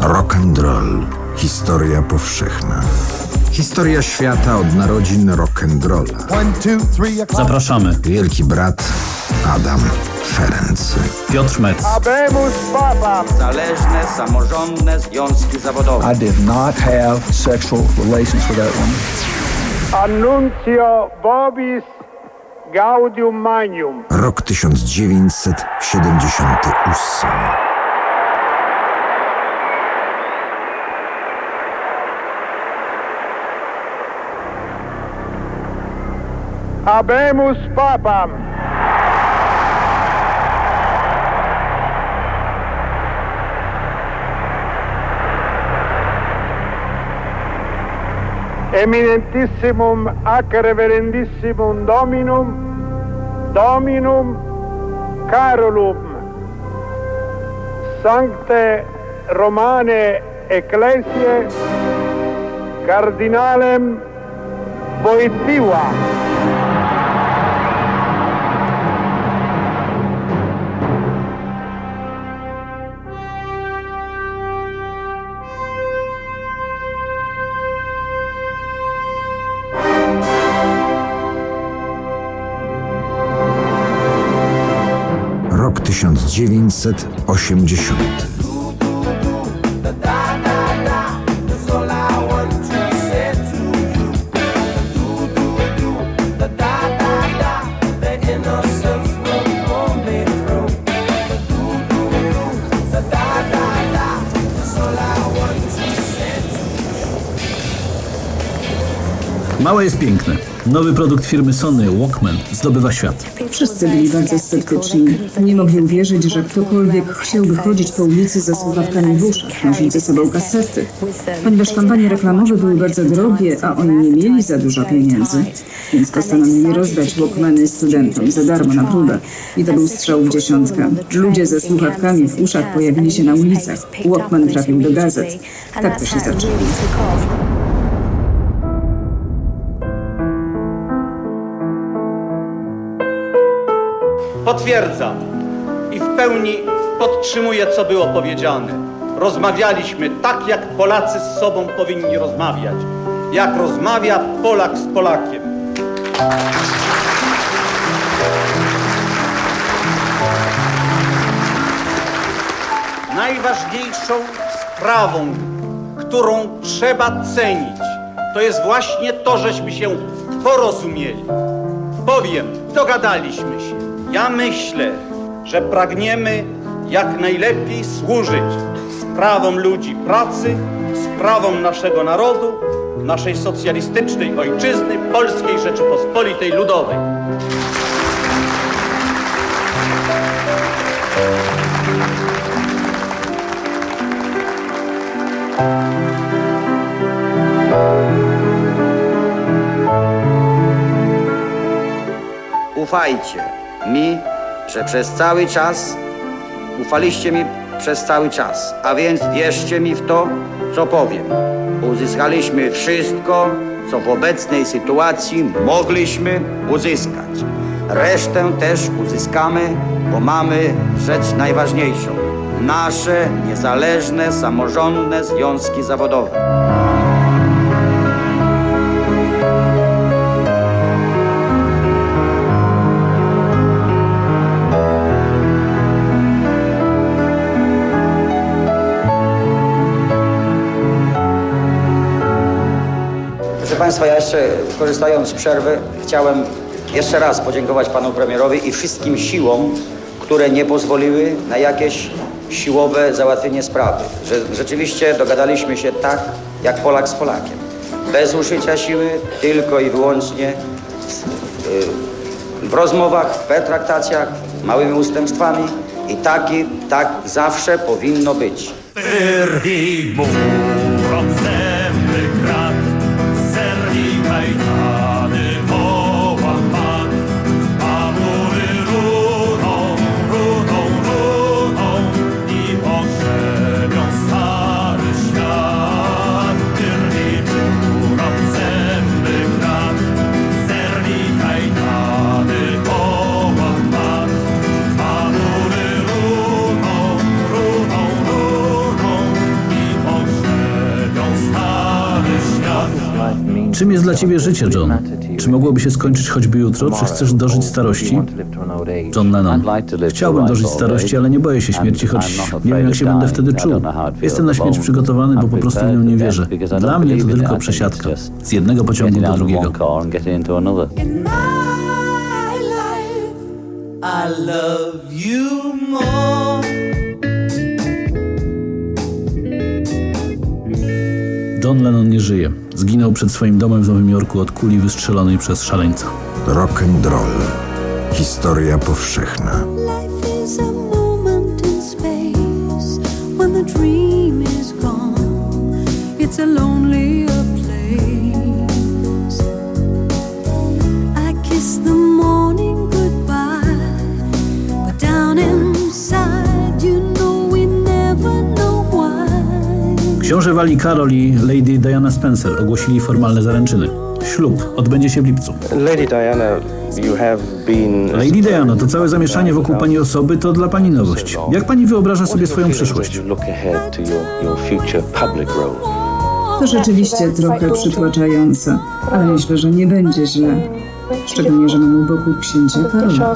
Rock and roll. Historia powszechna. Historia świata od narodzin rock and rolla. Zapraszamy. Wielki brat Adam Ferenc. Piotr Metz. Habemus Papam. Zależne, samorządne związki zawodowe. I did not have sexual relations with that woman. Annuncio Bobis Gaudium Magnum. Rok 1978. habemus papam. Eminentissimum ac reverendissimum dominum dominum carolum. Sancte romane ecclesiae cardinalem Voitiva 1980. Małe jest piękne. Nowy produkt firmy Sony Walkman zdobywa świat. Wszyscy byli bardzo sceptyczni. Nie mogli uwierzyć, że ktokolwiek chciałby chodzić po ulicy ze słuchawkami w uszach, nosić ze sobą kasety. Ponieważ kampanie reklamowe były bardzo drogie, a oni nie mieli za dużo pieniędzy, więc postanowili rozdać Walkmany studentom za darmo na próbę. I to był strzał w dziesiątkę. Ludzie ze słuchawkami w uszach pojawili się na ulicach. Walkman trafił do gazet. Tak to się zaczęło. Potwierdzam i w pełni podtrzymuję, co było powiedziane. Rozmawialiśmy tak, jak Polacy z sobą powinni rozmawiać. Jak rozmawia Polak z Polakiem. Najważniejszą sprawą, którą trzeba cenić, to jest właśnie to, żeśmy się porozumieli. Powiem, dogadaliśmy się. Ja myślę, że pragniemy jak najlepiej służyć sprawom ludzi pracy, sprawom naszego narodu, naszej socjalistycznej ojczyzny, Polskiej Rzeczypospolitej Ludowej. Ufajcie mi, że przez cały czas, ufaliście mi przez cały czas, a więc wierzcie mi w to, co powiem. Uzyskaliśmy wszystko, co w obecnej sytuacji mogliśmy uzyskać. Resztę też uzyskamy, bo mamy rzecz najważniejszą. Nasze niezależne, samorządne związki zawodowe. Państwa, ja jeszcze korzystając z przerwy chciałem jeszcze raz podziękować Panu Premierowi i wszystkim siłom, które nie pozwoliły na jakieś siłowe załatwienie sprawy. Że rzeczywiście dogadaliśmy się tak, jak Polak z Polakiem. Bez użycia siły, tylko i wyłącznie w, rozmowach, w pertraktacjach, małymi ustępstwami i taki, tak zawsze powinno być. Wyrwij mu Czym jest dla ciebie życie, John? Czy mogłoby się skończyć choćby jutro? Czy chcesz dożyć starości? John Lennon. Chciałbym dożyć starości, ale nie boję się śmierci, choć nie wiem, jak się będę wtedy czuł. Jestem na śmierć przygotowany, bo po prostu w nią nie wierzę. Dla mnie to tylko przesiadka. Z jednego pociągu do drugiego. I love you more. John Lennon nie żyje. Zginął przed swoim domem w Nowym Jorku od kuli wystrzelonej przez szaleńca. Rock and roll. Historia powszechna. Książę Wali Karol i Lady Diana Spencer ogłosili formalne zaręczyny. Ślub odbędzie się w lipcu. Lady Diana, you have been... Lady Diana, to całe zamieszanie wokół pani osoby to dla pani nowość. Jak pani wyobraża sobie swoją przyszłość? To rzeczywiście trochę przytłaczające, ale myślę, że nie będzie źle. Szczególnie, że mam u boku księcia Karola.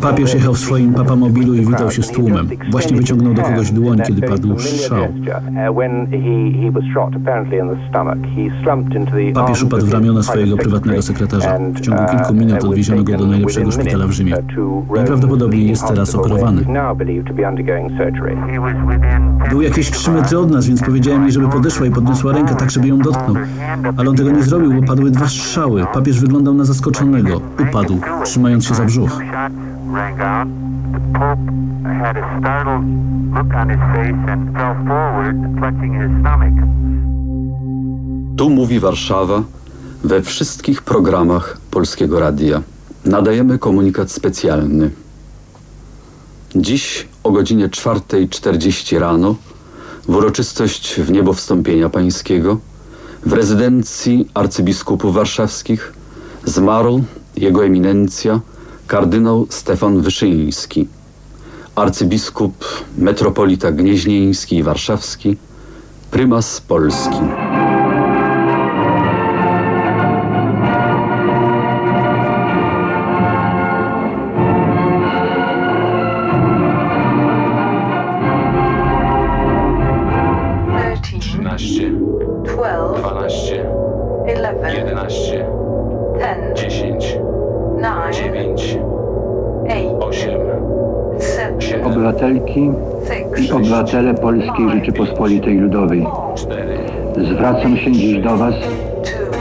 Papież jechał w swoim papamobilu i witał się z tłumem. Właśnie wyciągnął do kogoś dłoń, kiedy padł strzał. Papież upadł w ramiona swojego prywatnego sekretarza. W ciągu kilku minut odwieziono go do najlepszego szpitala w Rzymie. Najprawdopodobniej jest teraz operowany. Był jakieś trzy metry od nas, więc powiedziałem jej, żeby podeszła i podniosła rękę tak, żeby ją dotknął. Ale on tego nie zrobił, bo padły dwa strzały. Papież wyglądał na zaskoczonego. Upadł, trzymając się za brzuch. rang out. The Pope had a startled look on his face and fell forward, clutching his stomach. Tu mówi Warszawa we wszystkich programach Polskiego Radia. Nadajemy komunikat specjalny. Dziś o godzinie 4.40 rano w uroczystość w niebo wstąpienia pańskiego w rezydencji arcybiskupów warszawskich zmarł jego eminencja kardynał Stefan Wyszyński, arcybiskup metropolita gnieźnieński i warszawski, prymas Polski. I obywatele Polskiej Rzeczypospolitej Ludowej. Zwracam się dziś do Was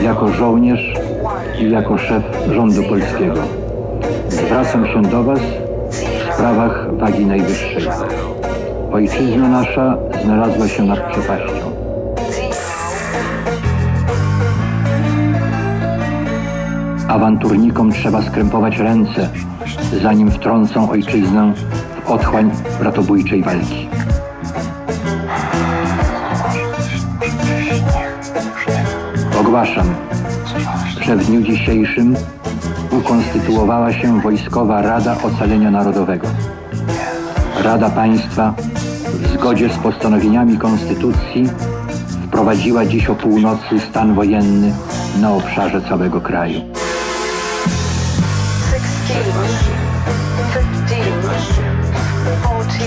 jako żołnierz i jako szef rządu polskiego. Zwracam się do Was w sprawach wagi najwyższej. Ojczyzna nasza znalazła się nad przepaścią. Awanturnikom trzeba skrępować ręce, zanim wtrącą ojczyznę otchłań bratobójczej walki. Ogłaszam, że w dniu dzisiejszym ukonstytuowała się Wojskowa Rada Ocalenia Narodowego. Rada Państwa w zgodzie z postanowieniami Konstytucji wprowadziła dziś o północy stan wojenny na obszarze całego kraju.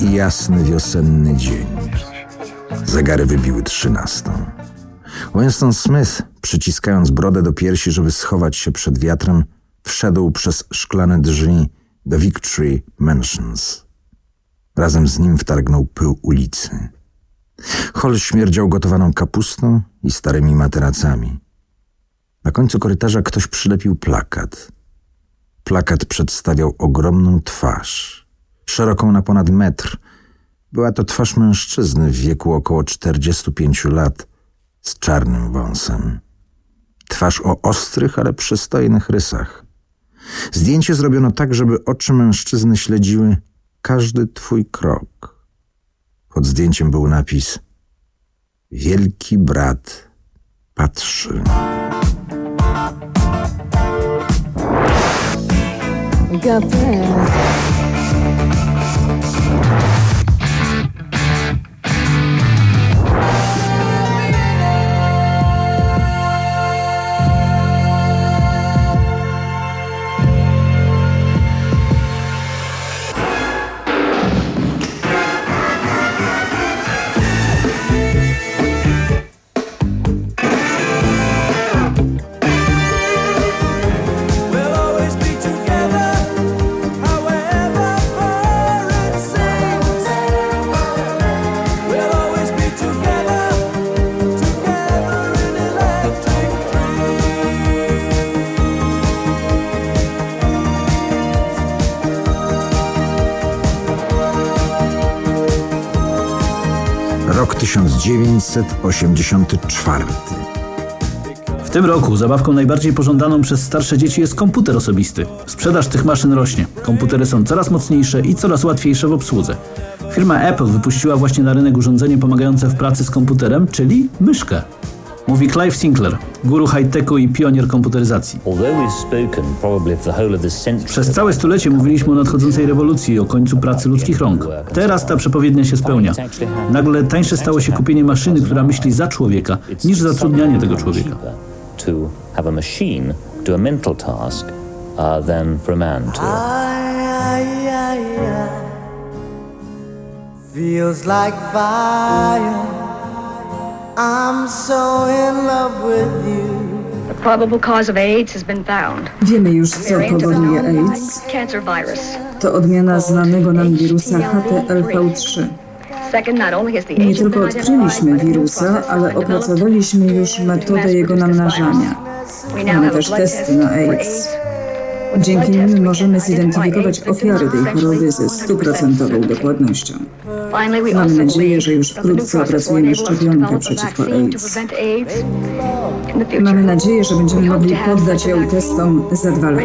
I jasny wiosenny dzień. Zegary wybiły trzynastą. Winston Smith, przyciskając brodę do piersi, żeby schować się przed wiatrem, wszedł przez szklane drzwi do Victory Mansions. Razem z nim wtargnął pył ulicy. Hol śmierdział gotowaną kapustą i starymi materacami. Na końcu korytarza ktoś przylepił plakat. Plakat przedstawiał ogromną twarz, szeroką na ponad metr. Była to twarz mężczyzny w wieku około 45 lat, z czarnym wąsem. Twarz o ostrych, ale przystojnych rysach. Zdjęcie zrobiono tak, żeby oczy mężczyzny śledziły każdy twój krok. Pod zdjęciem był napis Wielki brat patrzy. 1984. W tym roku zabawką najbardziej pożądaną przez starsze dzieci jest komputer osobisty. Sprzedaż tych maszyn rośnie. Komputery są coraz mocniejsze i coraz łatwiejsze w obsłudze. Firma Apple wypuściła właśnie na rynek urządzenie pomagające w pracy z komputerem, czyli myszkę. Mówi Clive Sinclair, guru high-techu i pionier komputeryzacji. Przez całe stulecie mówiliśmy o nadchodzącej rewolucji, o końcu pracy ludzkich rąk. Teraz ta przepowiednia się spełnia. Nagle tańsze stało się kupienie maszyny, która myśli za człowieka, niż zatrudnianie tego człowieka. Feels like fire. I'm so in love with you. The probable cause of AIDS has been found. Wiemy już, co powoduje AIDS. Cancer virus. To odmiana znanego nam wirusa HTLV3. Second, not only has the Nie tylko odkryliśmy wirusa, ale opracowaliśmy już metodę jego namnażania. Mamy też testy test na AIDS. Dzięki nim możemy zidentyfikować ofiary tej choroby ze stuprocentową dokładnością. Also nadzieję, że już wkrótce opracujemy szczepionkę przeciwko AIDS. Mamy nadzieję, że będziemy mogli poddać ją testom za dwa lata.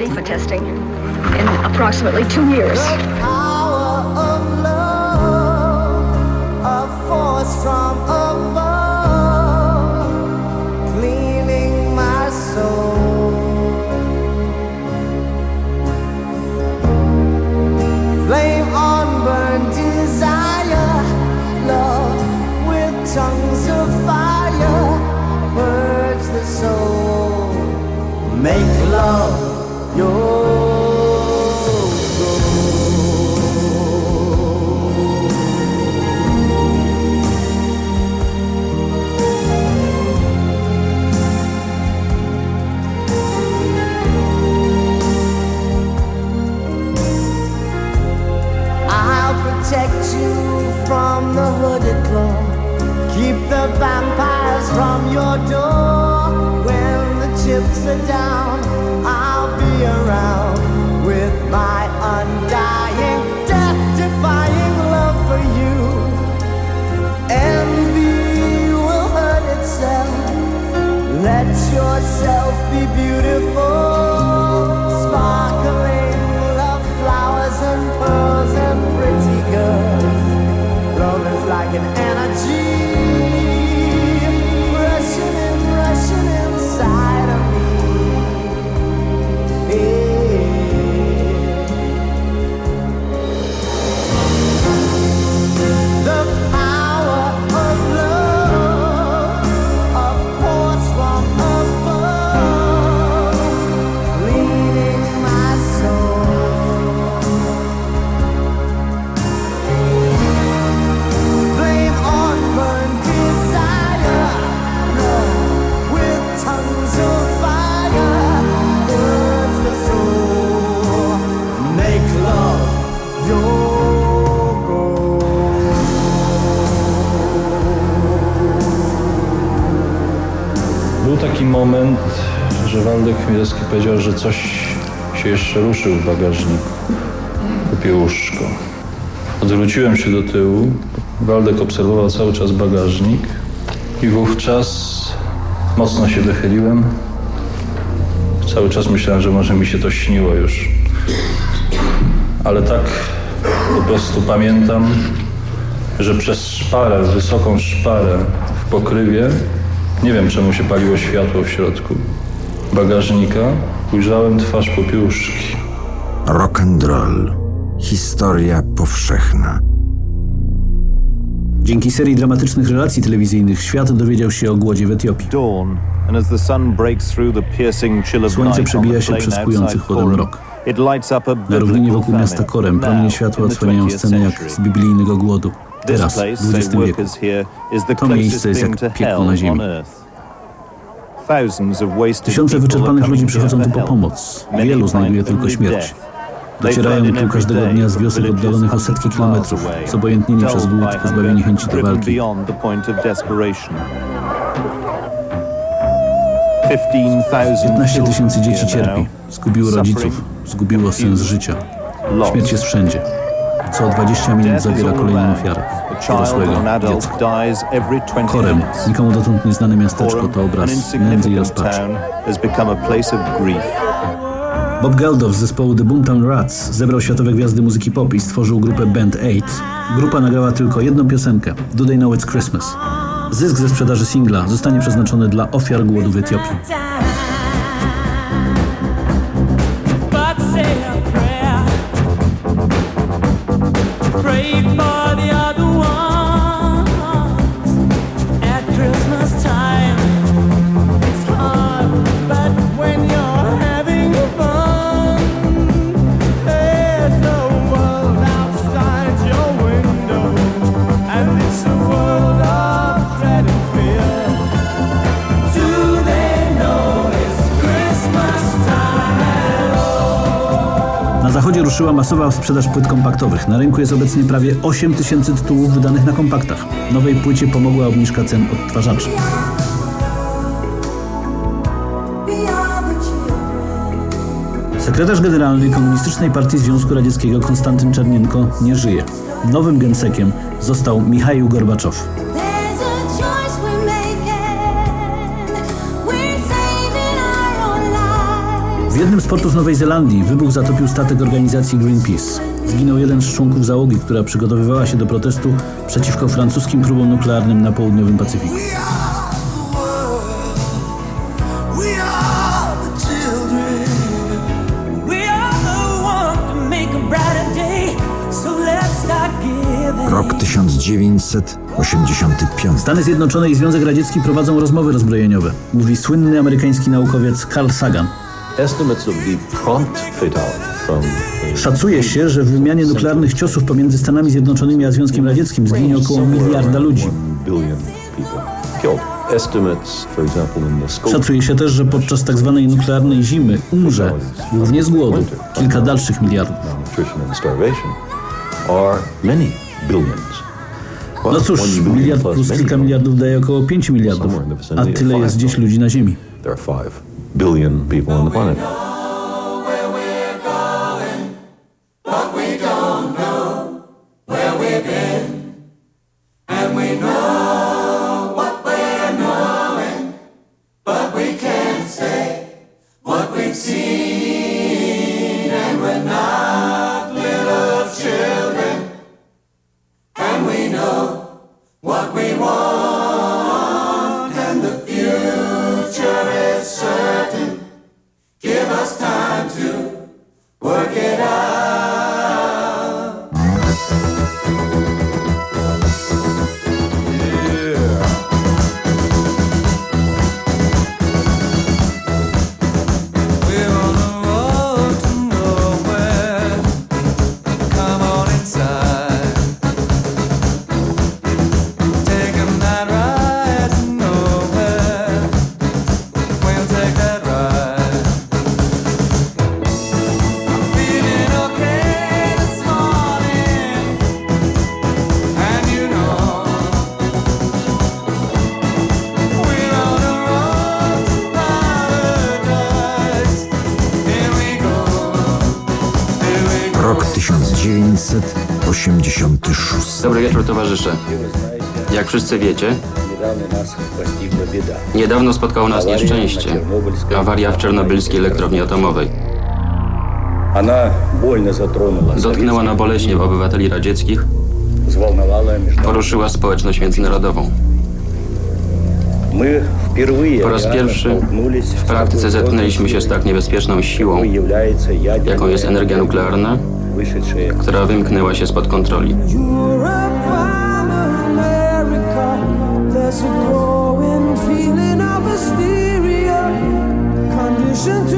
for I'll protect you from the hooded claw. Keep the vampires from your door. Chips are down, I'll be around with my undying, death defying love for you. Envy will hurt itself. Let yourself be beautiful. Sparkling love flowers and pearls and pretty girls. Love is like an energy powiedział, że coś się jeszcze ruszył w bagażniku. Kupił łóżko. Odwróciłem się do tyłu. Waldek obserwował cały czas bagażnik i wówczas mocno się wychyliłem. Cały czas myślałem, że może mi się to śniło już. Ale tak po prostu pamiętam, że przez szparę, wysoką szparę w pokrywie, nie wiem czemu się paliło światło w środku bagażnika, ujrzałem twarz Popiłuszki. Rock and roll. Historia powszechna. Dzięki serii dramatycznych relacji telewizyjnych świat dowiedział się o głodzie w Etiopii. Słońce przebija się przez kujący chłodem mrok. Na równinie wokół miasta Korem promienie światła odsłaniają scenę jak z biblijnego głodu. Teraz, w XX wieku. To miejsce jest jak piekło na ziemi. Tysiące wyczerpanych ludzi przychodzą tu po pomoc. Wielu znajduje tylko śmierć. Docierają tu każdego dnia z wiosek oddalonych o setki kilometrów, zobojętnieni przez głód, pozbawieni chęci do walki. 15 tysięcy dzieci cierpi, zgubiło rodziców, zgubiło sens życia. Śmierć jest wszędzie. Co 20 minut zabiera kolejną ofiarę. Dorosłego, dziecka. Korem, nikomu dotąd nieznane miasteczko, to obraz nędzy i rozpaczy. Bob Geldof z zespołu The Boomtown Rats zebrał światowe gwiazdy muzyki pop i stworzył grupę Band 8. Grupa nagrała tylko jedną piosenkę, Do They Know It's Christmas. Zysk ze sprzedaży singla zostanie przeznaczony dla ofiar głodu w Etiopii. Na ruszyła masowa sprzedaż płyt kompaktowych. Na rynku jest obecnie prawie 8 tysięcy tytułów wydanych na kompaktach. Nowej płycie pomogła obniżka cen odtwarzaczy. Sekretarz generalny Komunistycznej Partii Związku Radzieckiego Konstantyn Czernienko nie żyje. Nowym gensekiem został Michał Gorbaczow. W jednym z portów Nowej Zelandii wybuch zatopił statek organizacji Greenpeace. Zginął jeden z członków załogi, która przygotowywała się do protestu przeciwko francuskim próbom nuklearnym na południowym Pacyfiku. Rok 1985. Stany Zjednoczone i Związek Radziecki prowadzą rozmowy rozbrojeniowe, mówi słynny amerykański naukowiec Carl Sagan. Szacuje się, że w wymianie nuklearnych ciosów pomiędzy Stanami Zjednoczonymi a Związkiem Radzieckim zginie około miliarda ludzi. Szacuje się też, że podczas tzw. nuklearnej zimy umrze, głównie z głodu, kilka dalszych miliardów. No cóż, miliard plus kilka miliardów daje około 5 miliardów, a tyle jest gdzieś ludzi na Ziemi. Billion people on the planet. Jak wszyscy wiecie, niedawno spotkało nas nieszczęście. Awaria w czernobylskiej elektrowni atomowej. Dotknęła na boleśnie obywateli radzieckich, poruszyła społeczność międzynarodową. Po raz pierwszy w praktyce zetknęliśmy się z tak niebezpieczną siłą, jaką jest energia nuklearna, która wymknęła się spod kontroli. There's a growing feeling of hysteria, conditioned to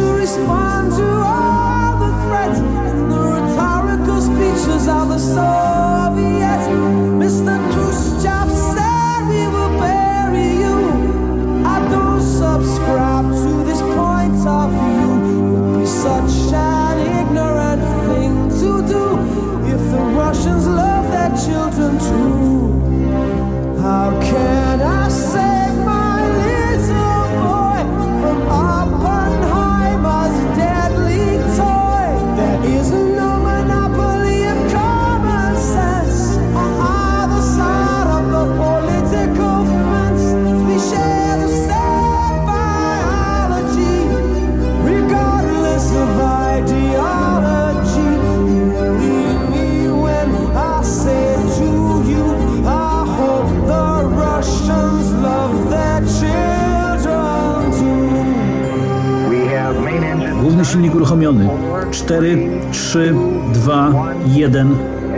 uruchomiony. 4, 3, 2, 1.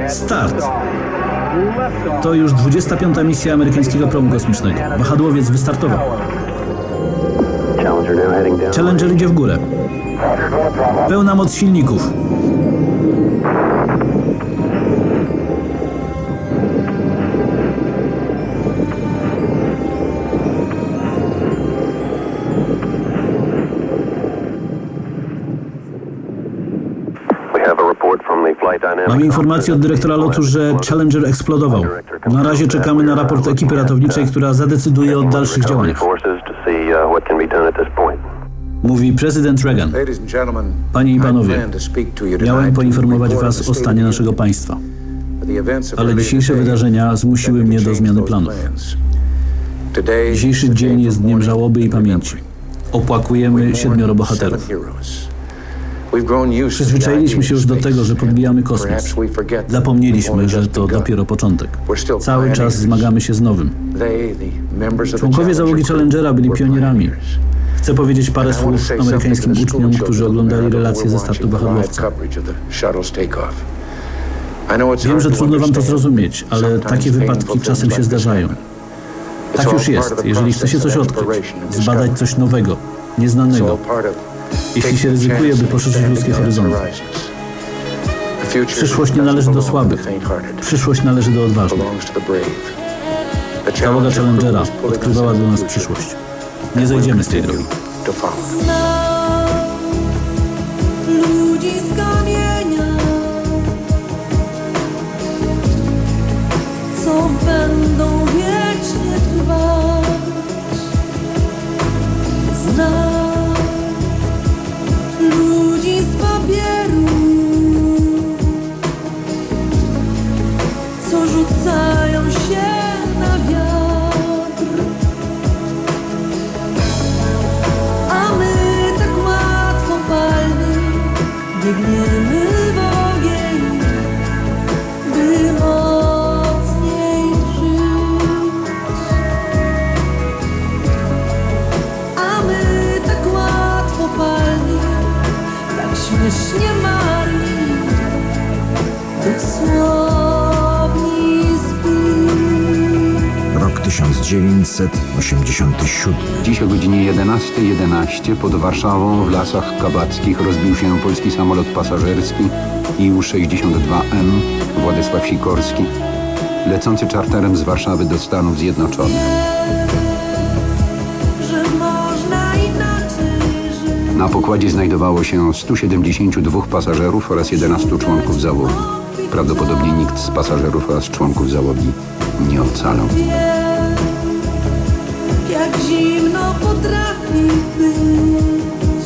Start. To już 25. misja amerykańskiego promu kosmicznego. Wahadłowiec wystartował. Challenger idzie w górę. Pełna moc silników. Mamy informację od dyrektora lotu, że Challenger eksplodował. Na razie czekamy na raport ekipy ratowniczej, która zadecyduje o dalszych działaniach. Mówi prezydent Reagan. Panie i panowie, miałem poinformować was o stanie naszego państwa. Ale dzisiejsze wydarzenia zmusiły mnie do zmiany planów. Dzisiejszy dzień jest dniem żałoby i pamięci. Opłakujemy siedmioro bohaterów. Przyzwyczailiśmy się już do tego, że podbijamy kosmos. Zapomnieliśmy, że to dopiero początek. Cały czas zmagamy się z nowym. Członkowie załogi Challengera byli pionierami. Chcę powiedzieć parę słów amerykańskim uczniom, którzy oglądali relacje ze startu wahadłowca. Wiem, że trudno wam to zrozumieć, ale takie wypadki czasem się zdarzają. Tak już jest, jeżeli chce się coś odkryć, zbadać coś nowego, nieznanego. Jeśli się ryzykuje, by poszerzyć ludzkie horyzonty. Przyszłość nie należy do słabych. Przyszłość należy do odważnych. Załoga Challengera odkrywała dla nas przyszłość. Nie zejdziemy z tej drogi. Ludzi z kamienia, co będą 1987. Dziś o godzinie 11.11 11 pod Warszawą w lasach kabackich rozbił się polski samolot pasażerski IU-62M Władysław Sikorski, lecący czarterem z Warszawy do Stanów Zjednoczonych. Na pokładzie znajdowało się 172 pasażerów oraz 11 członków załogi. Prawdopodobnie nikt z pasażerów oraz członków załogi nie ocalał. Jak zimno potrafi być.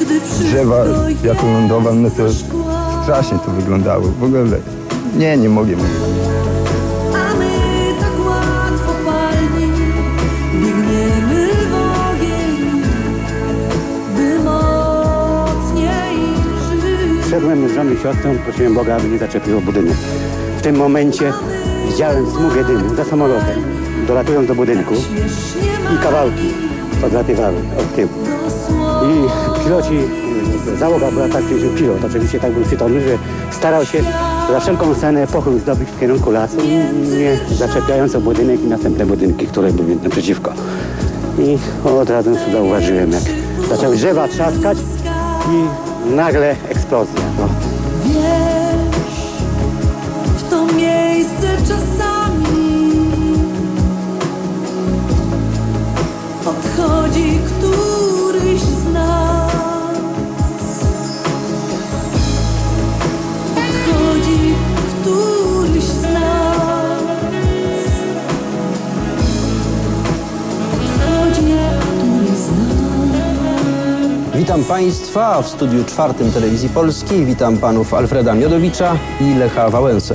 Gdy Drzewa, wszystko jak lądowane, to strasznie to wyglądało. W ogóle nie, nie mogę mówić. A my tak łatwo palni biegniemy w ogień, by mocniej żyć. Szedłem z żoną i siostrą, prosiłem Boga, aby nie zaczepiło budynek. W tym momencie widziałem smugę dymu za samolotem, dolatując do budynku i kawałki odlatywały od tyłu. I piloci, załoga była tak, że pilot oczywiście tak był przytomny, że starał się za wszelką cenę pochył zdobyć w kierunku lasu, nie zaczepiając o budynek i następne budynki, które były naprzeciwko. I od razu zauważyłem, jak zaczęły drzewa trzaskać i nagle eksplozja. No. Witam Państwa w studiu czwartym Telewizji Polskiej. Witam Panów Alfreda Miodowicza i Lecha Wałęsę.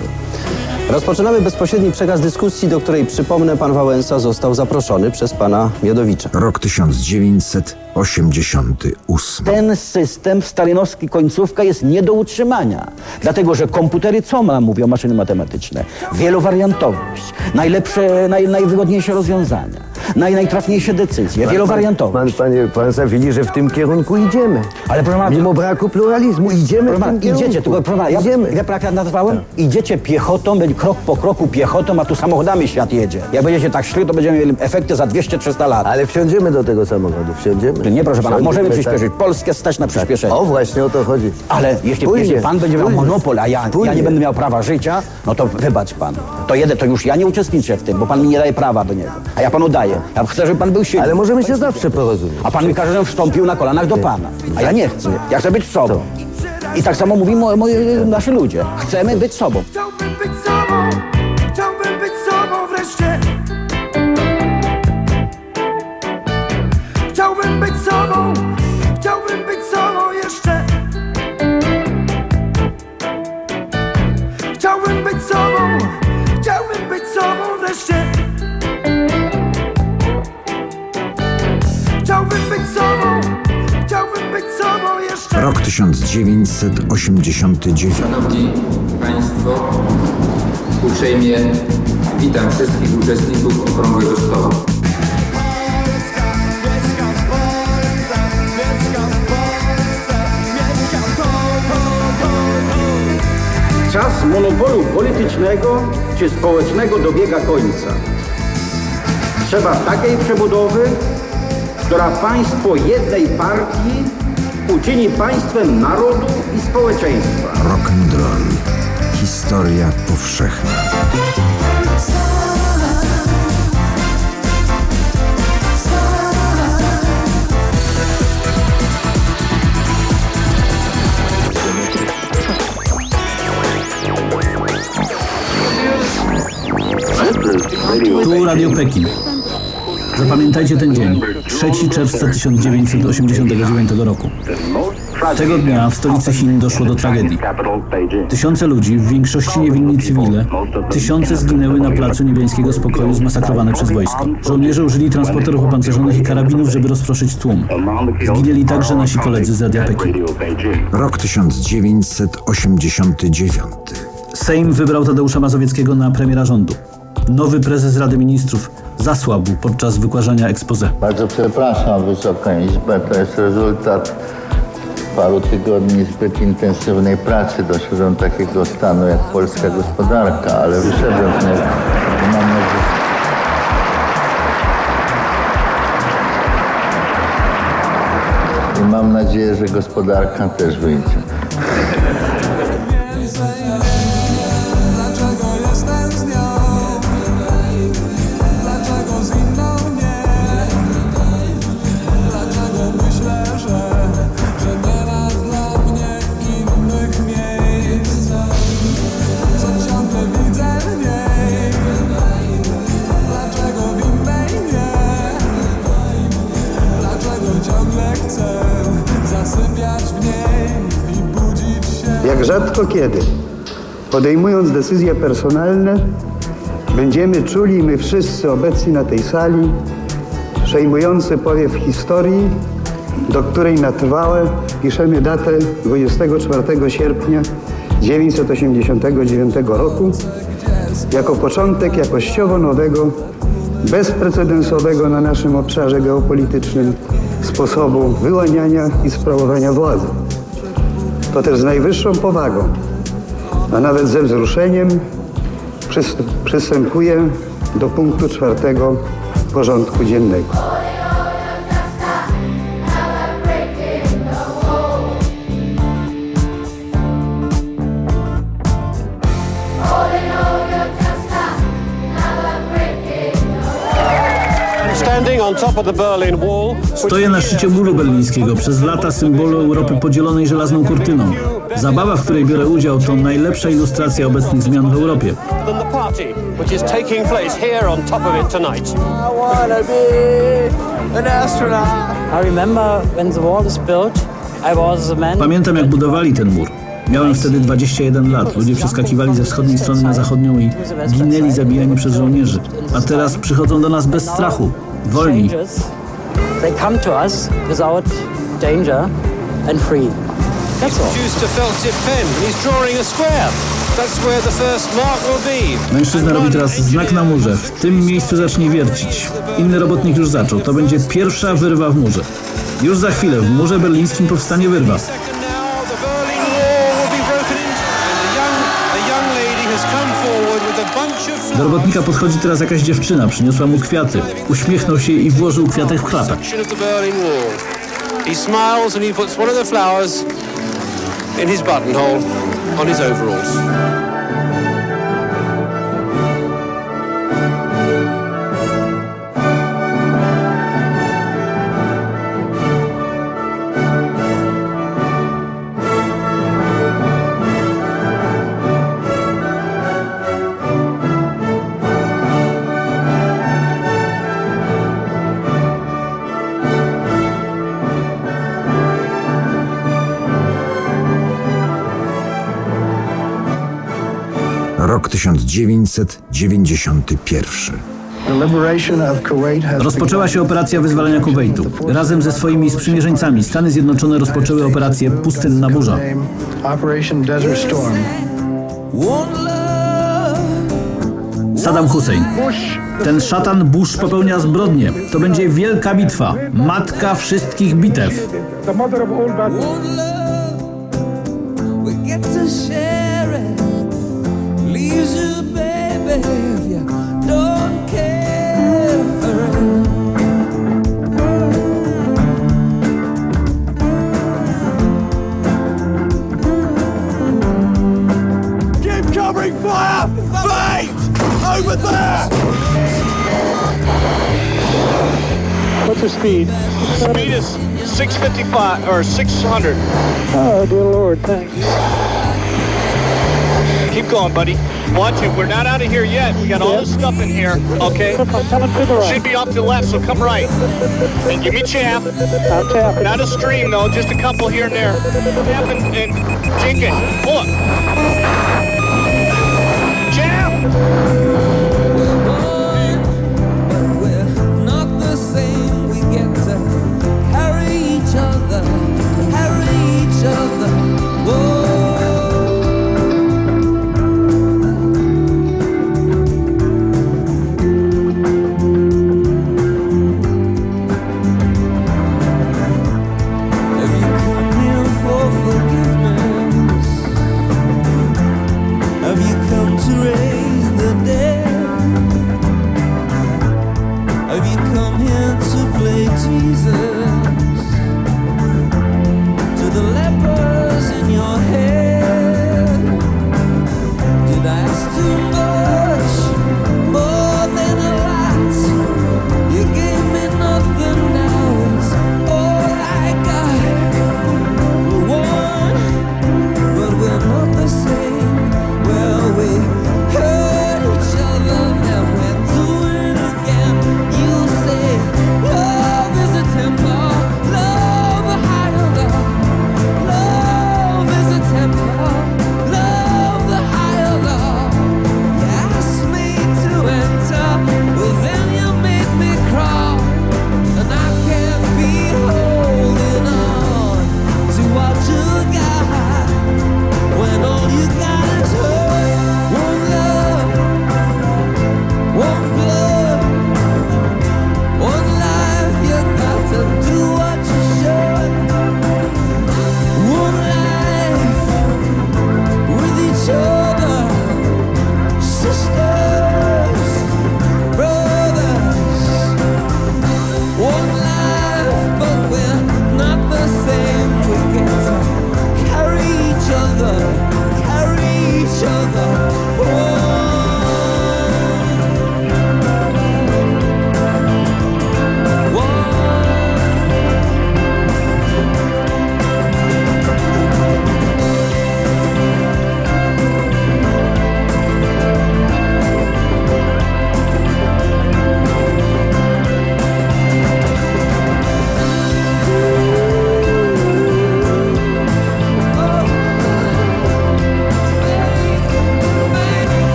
Rozpoczynamy bezpośredni przekaz dyskusji, do której przypomnę, pan Wałęsa został zaproszony przez pana Miodowicza. Rok 1988. Ten system stalinowski końcówka jest nie do utrzymania. Dlatego, że komputery co nam mówią maszyny matematyczne? Wielowariantowość, najlepsze, naj, najwygodniejsze rozwiązania, naj, najtrafniejsze decyzje, wielowariantowość. Pan, panie, pan sam widzi, że w tym kierunku idziemy. Ale proszę Mimo braku pluralizmu idziemy proszę w tym kierunku. idziecie, tylko proszę ja, idziemy. jak ja nazwałem? Idziecie piechotą, będzie krok po kroku piechotą, a tu samochodami świat jedzie. Jak będziecie tak szli, to będziemy mieli efekty za 200-300 lat. Ale wsiądziemy do tego samochodu, wsiądziemy. Nie, proszę pana, możemy tak. przyspieszyć. Polskę stać na przyspieszenie. O, właśnie o to chodzi. Ale jeśli, jeśli pan będzie miał monopol, a ja, ja nie będę miał prawa życia, no to wybacz pan. To jedę, to już ja nie uczestniczę w tym, bo pan mi nie daje prawa do niego. A ja panu daję. Ja chcę, żeby pan był silny. Ale możemy się zawsze porozumieć. A pan mi każe, żebym wstąpił na kolanach do pana. A ja nie chcę. Ja chcę być sobą. I tak samo mówią moi, moi, nasi ludzie. Chcemy być sobą. Chciałbym być sobą, chciałbym być sobą wreszcie. 1989. Szanowni Państwo, uprzejmie witam wszystkich uczestników Okrągłego Stołu. Czas monopolu politycznego czy społecznego dobiega końca. Trzeba takiej przebudowy, która państwo jednej partii uczyni państwem narodu i społeczeństwa. Rock and roll. Historia powszechna. Tu Radio Pekin. Zapamiętajcie ten dzień. 3 czerwca 1989 roku. Tego dnia w stolicy Chin doszło do tragedii. Tysiące ludzi, w większości niewinni cywile, tysiące zginęły na placu Niebiańskiego Spokoju zmasakrowane przez wojsko. Żołnierze użyli transporterów opancerzonych i karabinów, żeby rozproszyć tłum. Zginęli także nasi koledzy z Radia Pekin. Rok 1989. Sejm wybrał Tadeusza Mazowieckiego na premiera rządu. Nowy prezes Rady Ministrów zasłabł podczas wykłażania expose. Bardzo przepraszam Wysoką Izbę, to jest rezultat paru tygodni zbyt intensywnej pracy. Doszedłem do takiego stanu jak polska gospodarka, ale wyszedłem z niego. Mam nadzieję, I mam nadzieję, że gospodarka też wyjdzie. Jak rzadko kiedy, podejmując decyzje personalne, będziemy czuli my wszyscy obecni na tej sali przejmujący powiew historii, do której na trwałe piszemy datę 24 sierpnia 989 roku jako początek jakościowo nowego, bezprecedensowego na naszym obszarze geopolitycznym sposobu wyłaniania i sprawowania władzy. To też z najwyższą powagą, a nawet ze wzruszeniem przys- przystępuję do punktu czwartego porządku dziennego. Stoję na szczycie muru berlińskiego, przez lata symbolu Europy podzielonej żelazną kurtyną. Zabawa, w której biorę udział, to najlepsza ilustracja obecnych zmian w Europie. than the party which is taking place here on top of it tonight. I wanna be an astronaut. I remember when the wall is built, I was a man. Pamiętam, jak budowali ten mur. Miałem wtedy 21 lat. Ludzie przeskakiwali ze wschodniej strony na zachodnią i ginęli zabijani przez żołnierzy. A teraz przychodzą do nas bez strachu, wolni. Changes. They come to us without danger and free. That's all. Produced a felt tip pen and he's drawing a square. That's where the first mark will be. Mężczyzna robi teraz znak na murze. W tym miejscu zacznie wiercić. Inny robotnik już zaczął. To będzie pierwsza wyrwa w murze. Już za chwilę w murze berlińskim powstanie wyrwa. Do robotnika podchodzi teraz jakaś dziewczyna. Przyniosła mu kwiaty. Uśmiechnął się i włożył kwiatek w klapę. in his buttonhole on his overalls. Rok 1991. Rozpoczęła się operacja wyzwalenia Kuwejtu. Razem ze swoimi sprzymierzeńcami Stany Zjednoczone rozpoczęły operację Pustynna Burza. Operation Desert Storm. Saddam Hussein. Ten szatan Bush popełnia zbrodnie. To będzie wielka bitwa. Matka wszystkich bitew. Over there! What's your speed? Speed is 655 or 600. Oh, dear Lord, thanks. Keep going, buddy. Watch it. We're not out of here yet. We got all this stuff in here. Okay. Coming to the right. Should be off to the left, so come right. And give me chaff. I'll tap. Not a stream though, just a couple here and there. Chaff and, and jink it. Pull it. Chaff! Not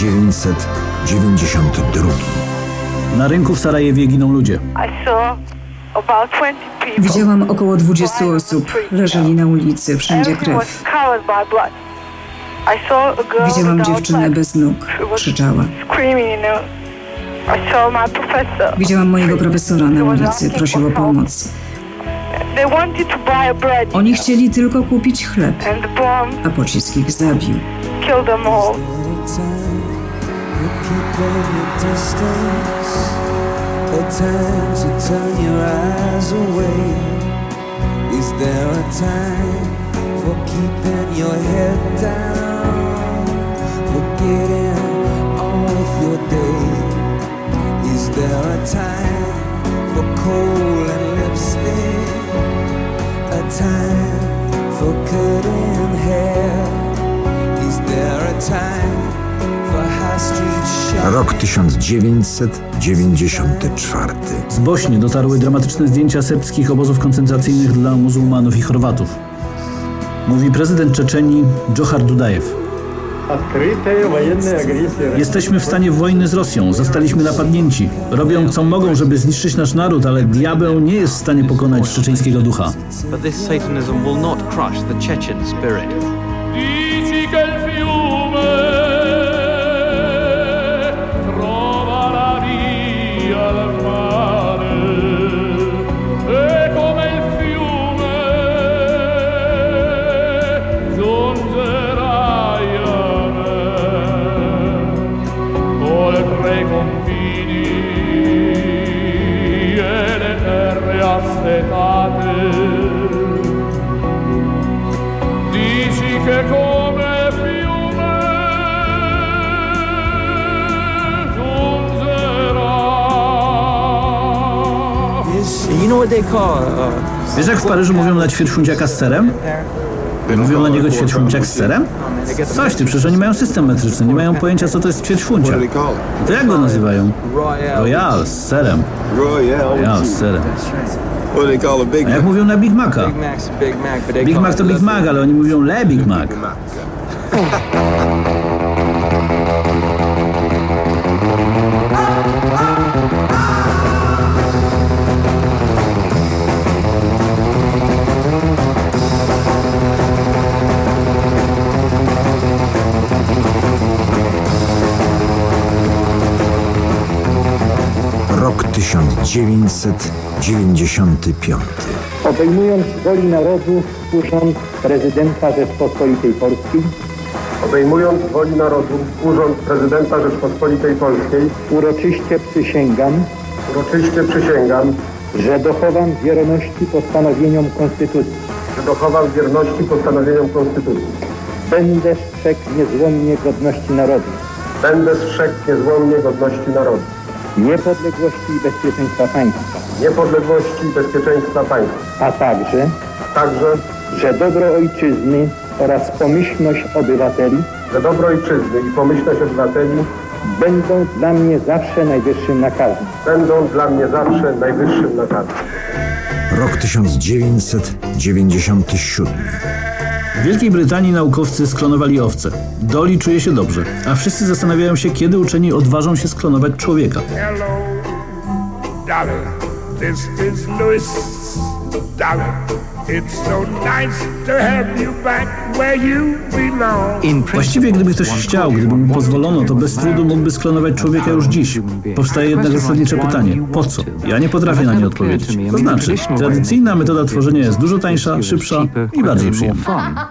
1992. Na rynku w Sarajewie giną ludzie. Widziałam około 20 osób. Leżeli na ulicy, wszędzie krew. Widziałam dziewczynę bez nóg. Krzyczała. Widziałam mojego profesora na ulicy. Prosił o pomoc. Oni chcieli tylko kupić chleb, a pocisk ich zabił. A time to turn your eyes away. Is there a time for keeping your head down? Forgetting on with your day. Is there a time for coal and lipstick? A time for cutting hair? Is there a time Rok 1994. Z Bośni dotarły dramatyczne zdjęcia serbskich obozów koncentracyjnych dla muzułmanów i Chorwatów. Mówi prezydent Czeczenii Dżohar Dudajew. Jesteśmy w stanie wojny z Rosją, zostaliśmy napadnięci. Robią co mogą, żeby zniszczyć nasz naród, ale diabeł nie jest w stanie pokonać czeczeńskiego ducha. Wiesz jak w Paryżu mówią na ćwierćfunciaka z serem? Mówią na niego ćwierćfunciak z serem? Coś ty, przecież oni mają system metryczny, nie mają pojęcia co to jest ćwierćfunciak. To jak go nazywają? Royal z serem. Royal z serem. A jak mówią na Big Maca? Big Mac, to Big Mac, ale oni mówią Le Big Mac. 1995. Obejmując woli narodu urząd prezydenta Rzeczpospolitej Polskiej, Obejmując woli narodu urząd prezydenta Rzeczpospolitej Polskiej, uroczyście przysięgam, uroczyście przysięgam, że dochowam wierności postanowieniom Konstytucji. że dochowam wierności postanowieniom Konstytucji. Będę strzegł niezłomnie godności narodu, Będę strzegł niezłomnie godności narodu, niepodległości i bezpieczeństwa państwa, niepodległości i bezpieczeństwa państwa, a także, także, że dobro ojczyzny oraz pomyślność obywateli że dobro ojczyzny i pomyślność obywateli będą dla mnie zawsze najwyższym nakazem. będą dla mnie zawsze najwyższym nakazem. Rok 1997. W Wielkiej Brytanii naukowcy sklonowali owce. Dolly czuje się dobrze, a wszyscy zastanawiają się, kiedy uczeni odważą się sklonować człowieka. Hello. This is Louis. Dolly. It's so nice to have you back where you belong. Właściwie gdyby ktoś chciał, gdyby mu pozwolono, to bez trudu mógłby sklonować człowieka już dziś. Powstaje jednak zasadnicze pytanie, po co? Ja nie potrafię na nie odpowiedzieć. To znaczy, tradycyjna metoda tworzenia jest dużo tańsza, szybsza i bardziej przyjemna.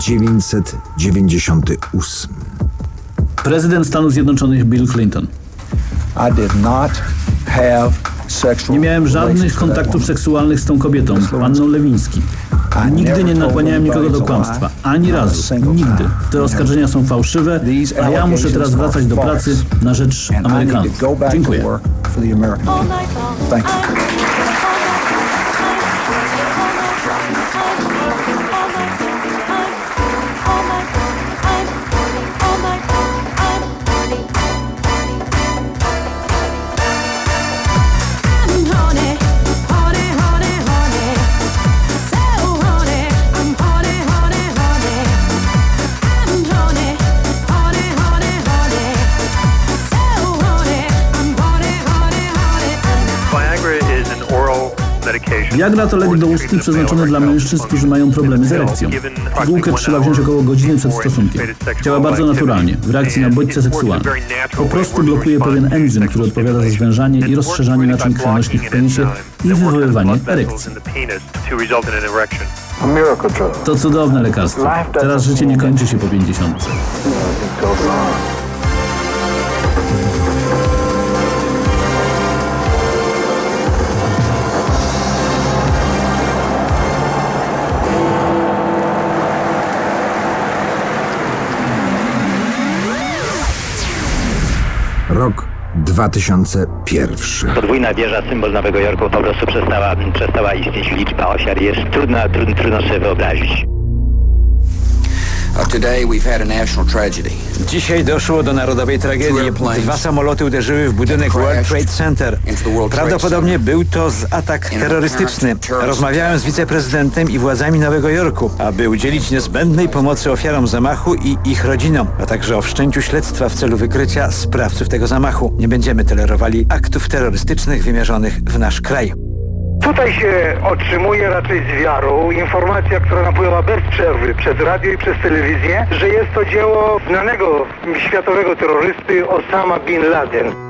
1998. Prezydent Stanów Zjednoczonych Bill Clinton. Nie miałem żadnych kontaktów seksualnych z tą kobietą, panną Lewiński. Nigdy nie nakłaniałem nikogo do kłamstwa. Ani razu. Nigdy. Te oskarżenia są fałszywe, a ja muszę teraz wracać do pracy na rzecz Amerykanów. Dziękuję. Viagra to lek doustny przeznaczony dla mężczyzn, którzy mają problemy z erekcją. Pigułkę trzeba wziąć około godziny przed stosunkiem. Działa bardzo naturalnie, w reakcji na bodźce seksualne. Po prostu blokuje pewien enzym, który odpowiada za zwężanie i rozszerzanie naczyń krwionośnych w penisie i wywoływanie erekcji. To cudowne lekarstwo. Teraz życie nie kończy się po 50. 2001. Podwójna wieża, symbol Nowego Jorku, po prostu przestała, przestała istnieć. Liczba ofiar jest trudna, trudno, trudno sobie wyobrazić. Dzisiaj doszło do narodowej tragedii. Dwa samoloty uderzyły w budynek World Trade Center. Prawdopodobnie był to z atak terrorystyczny. Rozmawiałem z wiceprezydentem i władzami Nowego Jorku, aby udzielić niezbędnej pomocy ofiarom zamachu i ich rodzinom, a także o wszczęciu śledztwa w celu wykrycia sprawców tego zamachu. Nie będziemy tolerowali aktów terrorystycznych wymierzonych w nasz kraj. Tutaj się otrzymuje raczej z wiarą informacja, która napływa bez przerwy przez radio i przez telewizję, że jest to dzieło znanego światowego terrorysty Osama Bin Laden.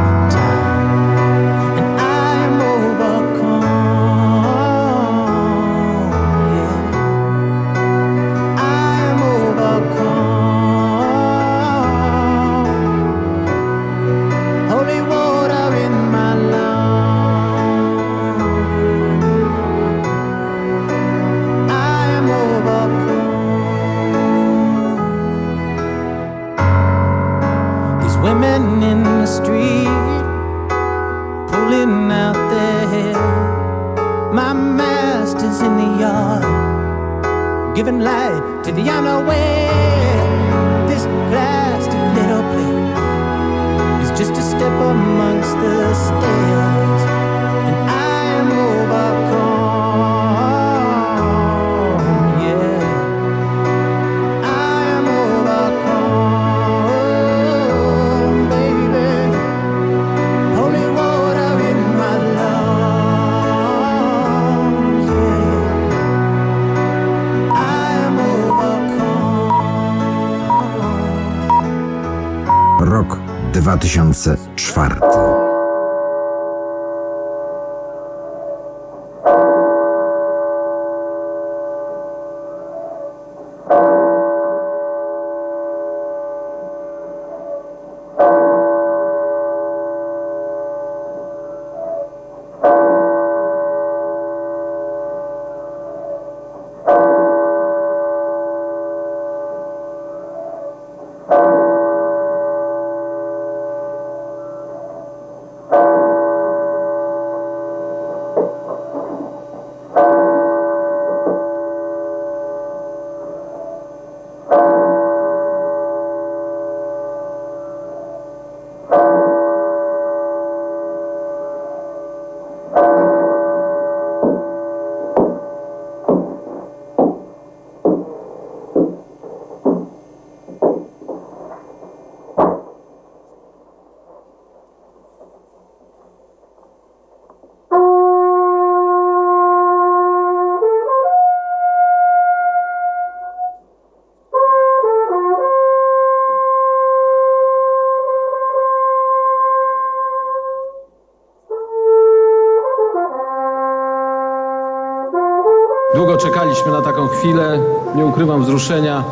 chwilę, nie ukrywam wzruszenia.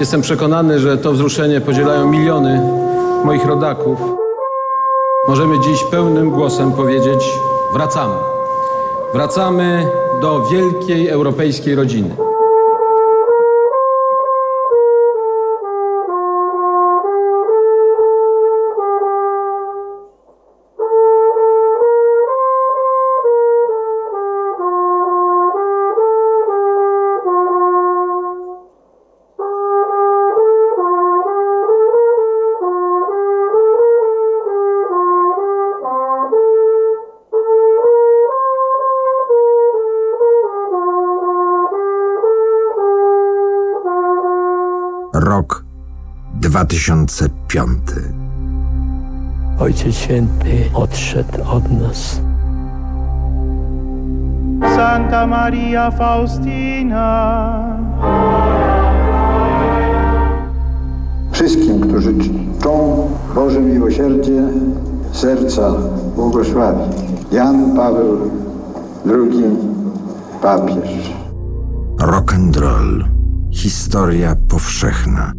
Jestem przekonany, że to wzruszenie podzielają miliony moich rodaków. Możemy dziś pełnym głosem powiedzieć: wracamy. Wracamy do wielkiej europejskiej rodziny. Rok 2005. Ojciec Święty odszedł od nas. Santa Maria Faustina. Wszystkim, którzy czczą Boże miłosierdzie, serca błogosławi. Jan Paweł II, papież. Rock and roll. Historia powszechna.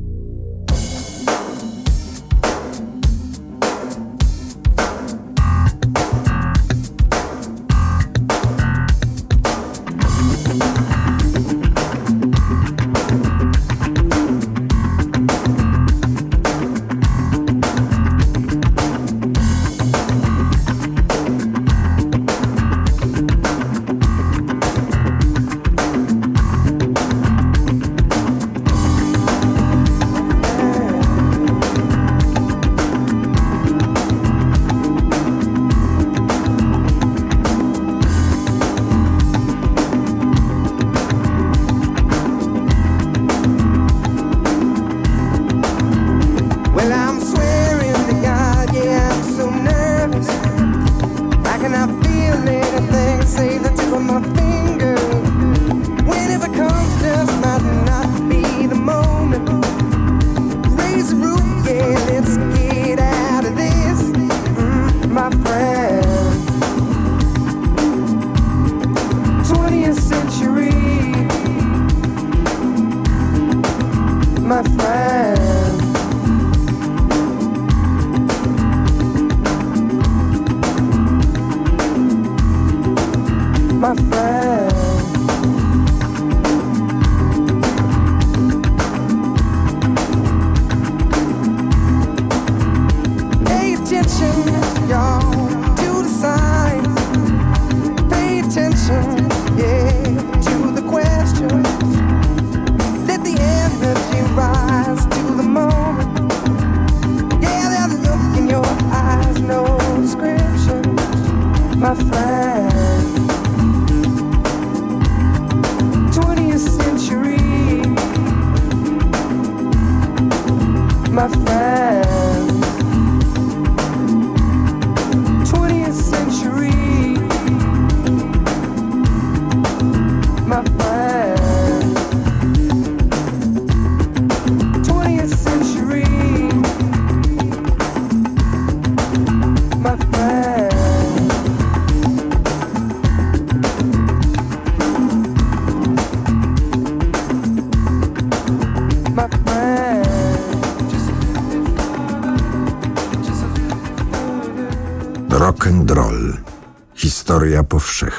Rock